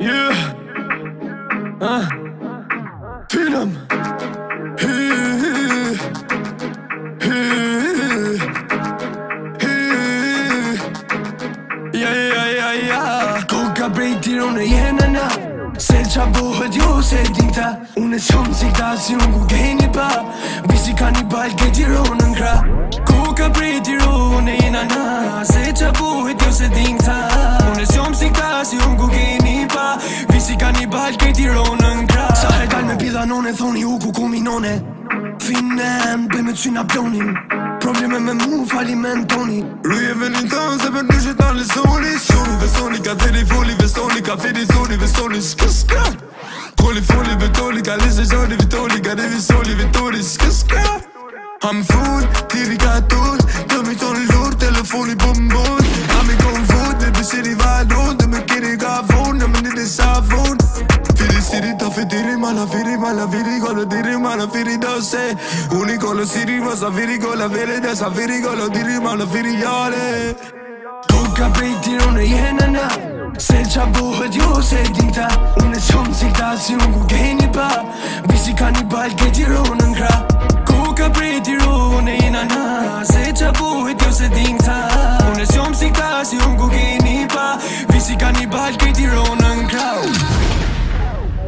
Yeah Ah Tinam Yeah yeah yeah yeah Ko ka brej tiro në jena na Se qa bëhet jo se din ta Unë e shumë si këta si unë ku geni pa Visi ka një balë në nkra Ko ka në jena që buhë jo se ding ta Unë e s'jom si ka, si unë ku keni pa Visi ka një balë, këtë i në kra Sa e dal me pida none, thoni u ku kumi none Finë e në bëjmë plonin Probleme me mu fali me në toni venin të se për një shetan në soli Shonu soni ka të rifoli Ve soni ka fiti zoni ve soni Shka shka Koli foli ve toli ka e zoni ve toli Ka revi soli ve toli shka shka full, tiri ka tull të mi në lur, telefoni bëmë ma na firi la firi con diri ma la firi dose unico lo siri va sa firi con la vere sa firi con lo diri ma la firi yare tu capiti non è hena na se c'ha buho di o un e si da un gu geni pa visi cani bal che ti ronan gra ku capiti non è hena na se c'ha buho di o un e si da si un gu geni pa visi cani bal che ti